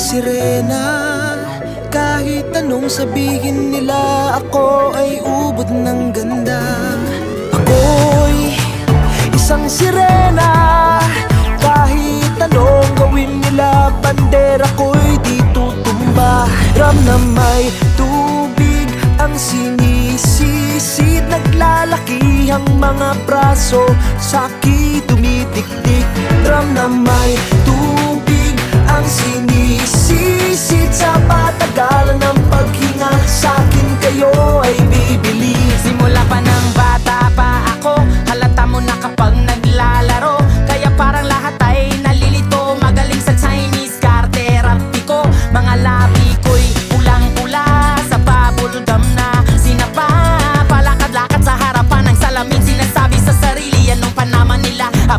sirena. Kahit anong sabihin nila Ako ay ubod ng ganda. Ako'y isang sirena. Kahit anong gawin nila Bandera ko'y di tutumba. Ram na may tubig ang sinisisid Naglalaki ang mga braso Sa'ki tumitiktik. Ram na may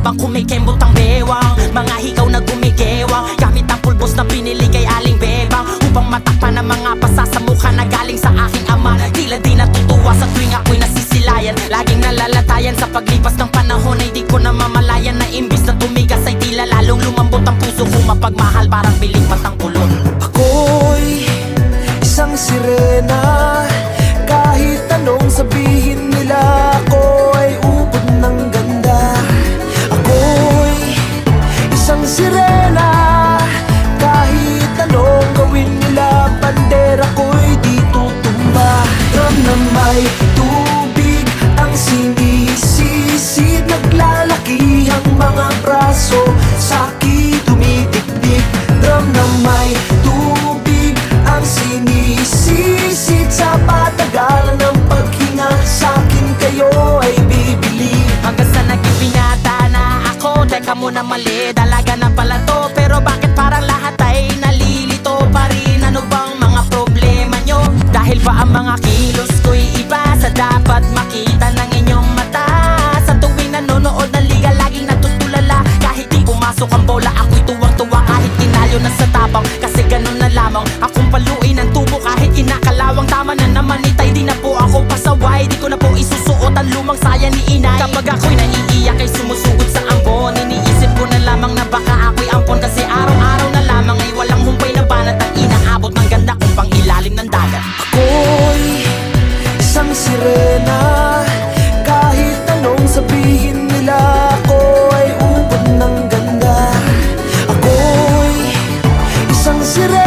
Habang kumikembot ang bewang Mga higaw na gumigewang Gamit ang pulbos na binili kay Aling Bebang Upang matakpan ang mga pasa sa mukha na galing sa aking ama. Tila di natutuwa sa tuwing ako'y nasisilayan. Laging nalalatayan sa paglipas ng panahon Ay di ko na mamalayan na imbis na tumigas Ay tila lalong lumambot ang puso ko. Mapagmahal parang biling matang kulon Ako'y isang sirena may tubig ang sinisisid. Naglalaki ang mga braso. Sa'ki tumitiktik. Drum na may tubig ang sinisisid. Sa patagalan ng paghinga Sa'kin kayo ay bibili. Hanggang sa naging binata na ako Teka muna mali, dalaga na pala to Pero bakit isang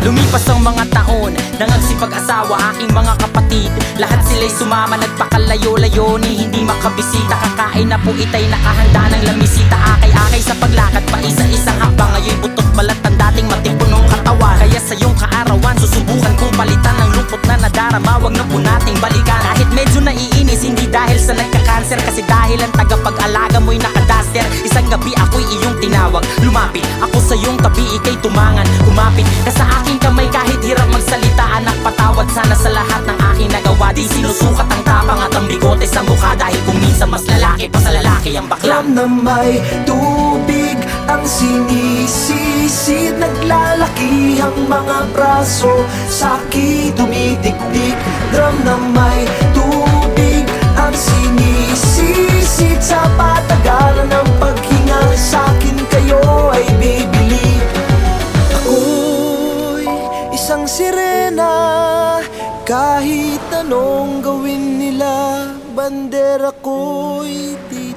Lumipas ang mga taon Nangagsipag-asawa aking mga kapatid. Lahat sila'y sumama Nagpakalayo-layo ni hindi makabisita. Kakain na po itay nakahanda ng lamisita. Akay-akay sa paglakad pa isa-isang hakbang Ngayon butot balat ang dating matipunong katawan. Kaya sa iyong kaarawan Susubukan kong palitan ng lungkot na nadarama. Huwag na po nating balikan. Kahit medyo naiinis Hindi dahil sa nagka-cancer Kasi dahil ang tagapag-alaga mo'y nakadaster Isang gabi ako'y iyong tinawag. Lumapit ako sa iyong tabi Ika'y tumangan. Kumapit ka sa aking kamay Kahit hirap magsalita Anak patawad sana sa lahat ng aking nagawa. Di sinusukat ang tapang at ang bigote sa mukha Dahil kung minsan mas lalaki pa sa lalaki ang bakla. Alam na may tubig ang sinisisid Naglalaki ang mga braso. Sa'ki tumitiktik Drum na may tubig ang sinisisid isang sirena Kahit anong gawin nila Bandera ko'y di